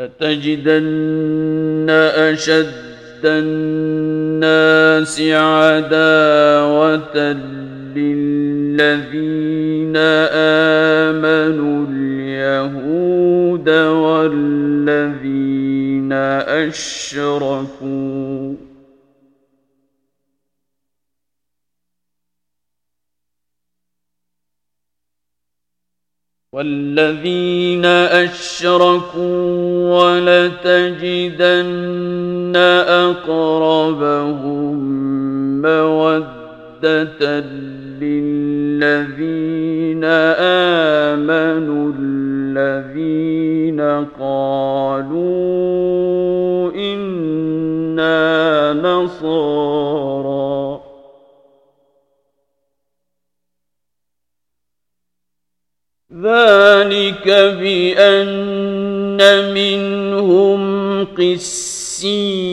لتجدن أشد الناس عداوة للذين آمنوا اليهود والذين أشركوا والذين أشركوا ولتجدن أقربهم مودة للذين آمنوا الذين قالوا إنا نصارى ذلك بأن منهم قسيسين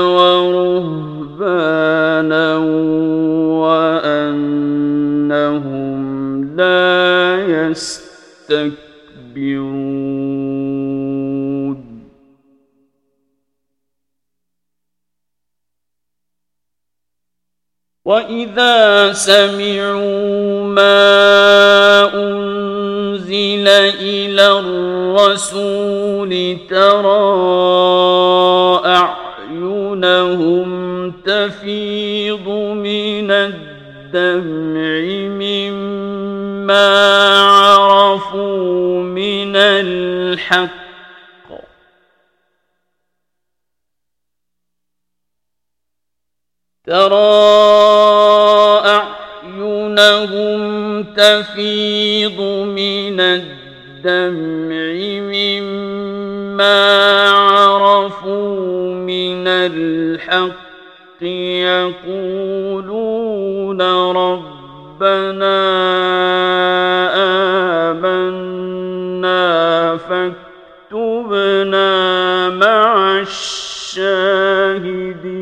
ورهبانا وأنهم لا يستكبرون وإذا سمعوا ما الرسول ترى أعينهم تفيض من الدمع مما عرفوا من الحق ترى أعينهم تفيض من الدمع الدمع مما عرفوا من الحق يقولون ربنا آمنا فاكتبنا مع الشاهدين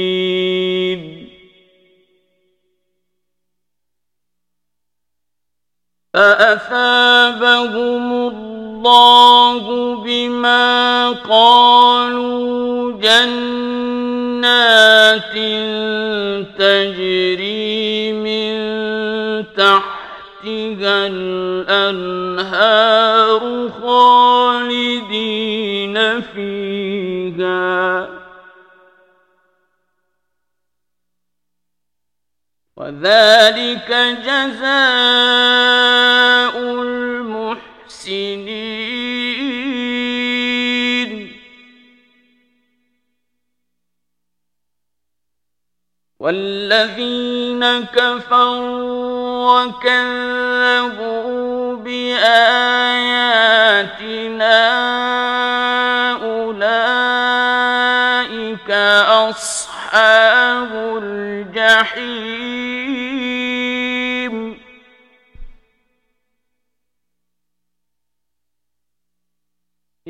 فأثابهم الله بما قالوا جنات تجري من تحتها الأنهار خالدين فيها وذلك جزاء المحسنين والذين كفروا وكذبوا بآياتنا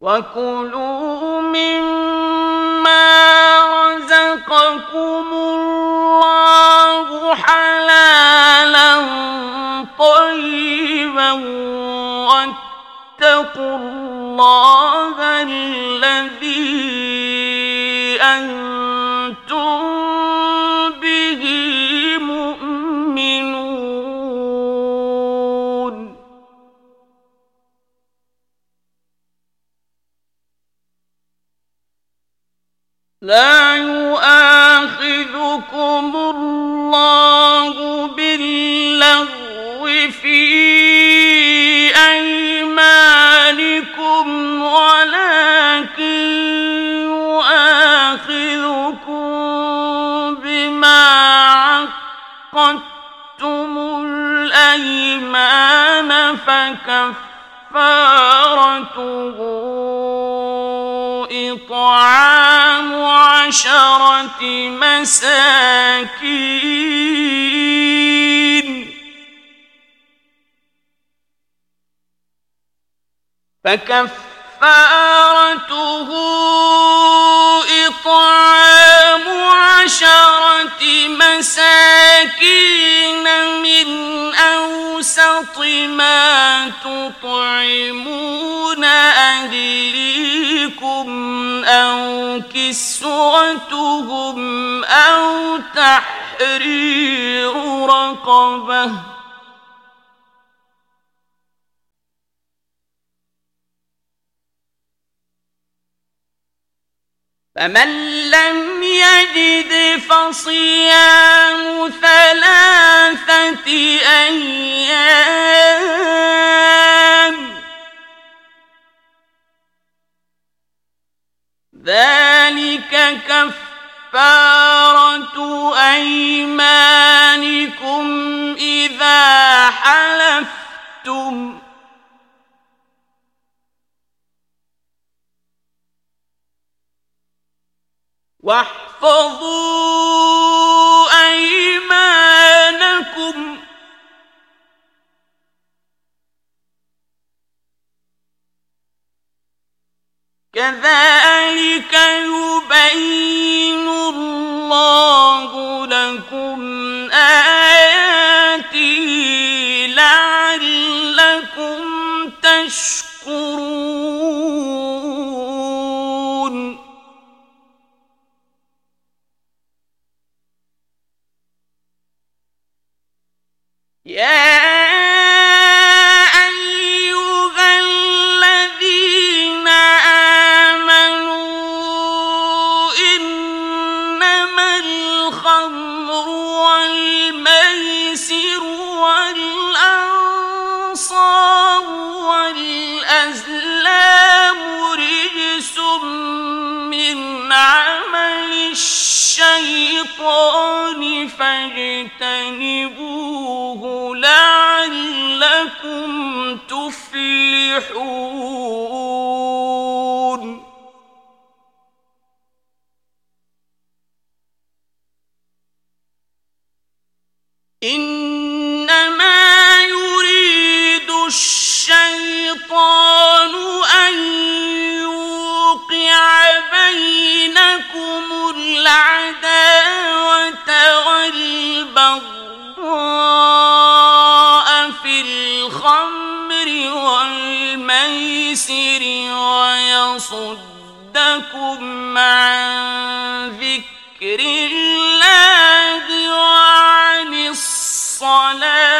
وَكُلُوا مما لا يؤاخذكم الله باللغو في أيمانكم ولكن يؤاخذكم بما عقدتم الأيمان فكفارته إطعام عشرة مساكين. فكفارته إطعام عشرة مساكين من أوسط ما تطعمون أهليكم أو كسوتهم أو تحرير رقبه فمن لم يجد فصيام ثلاثة أيام ذلك كفارة أيمانكم إذا حلفتم واحفظوا الشيطان فاجتنبوه لعلكم تفلحون. إنما يريد الشيطان ويصدكم عن ذكر الله وعن الصلاة.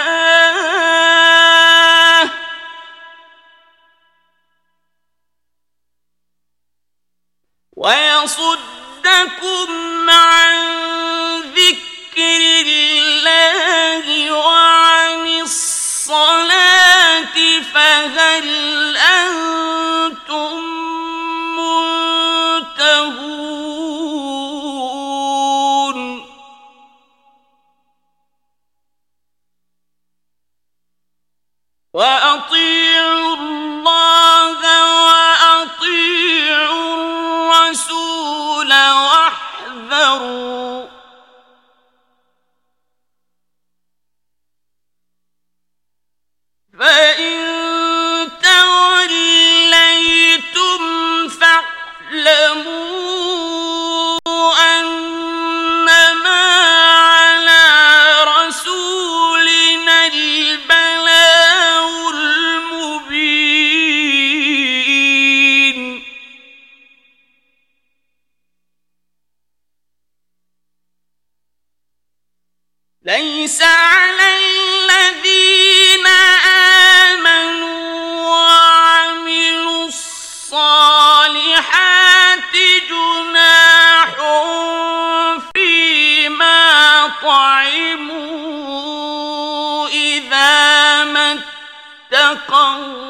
وأطيعوا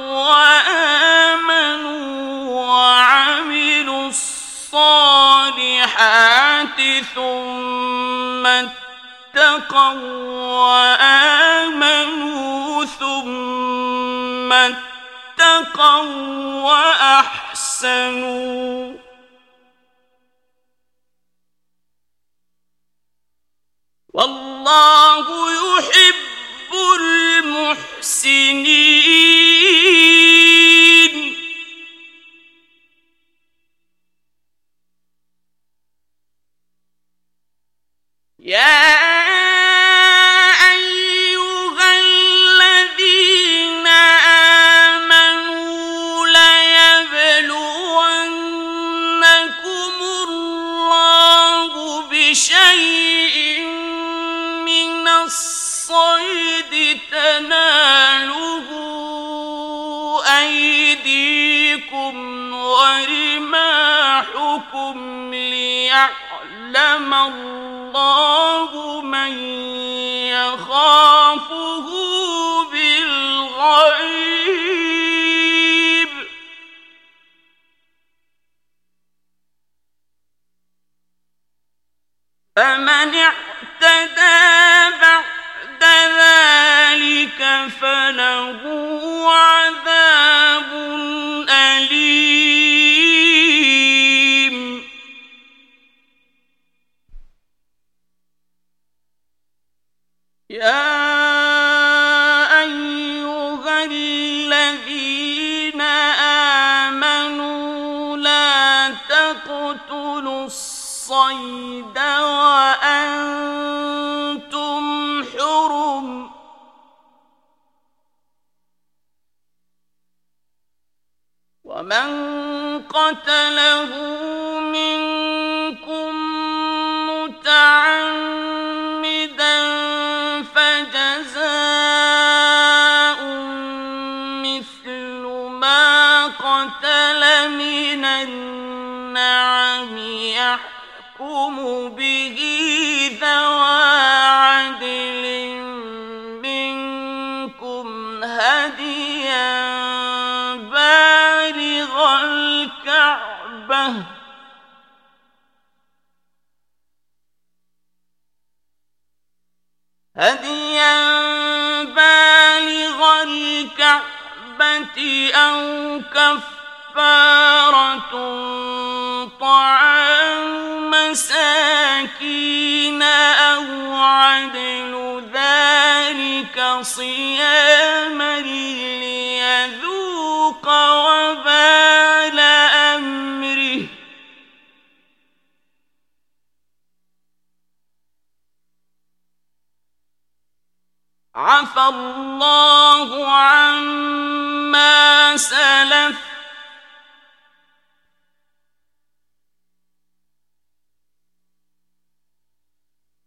وآمنوا وعملوا الصالحات ثم اتقوا وآمنوا ثم اتقوا وأحسنوا والله يحب المحسنين بشيء من الصيد تناله أيديكم ورماحكم ليعلم الله من يخافه فمن اعتدى بعد ذلك فله الصيد ومن قتله هديا بالغ الكعبة أو كفارة طعام مساكين أو عدل ذلك صياما ليذوق وبال أمره. عفى الله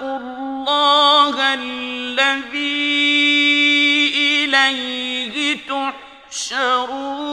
واتقوا الله الذي إليه تحشرون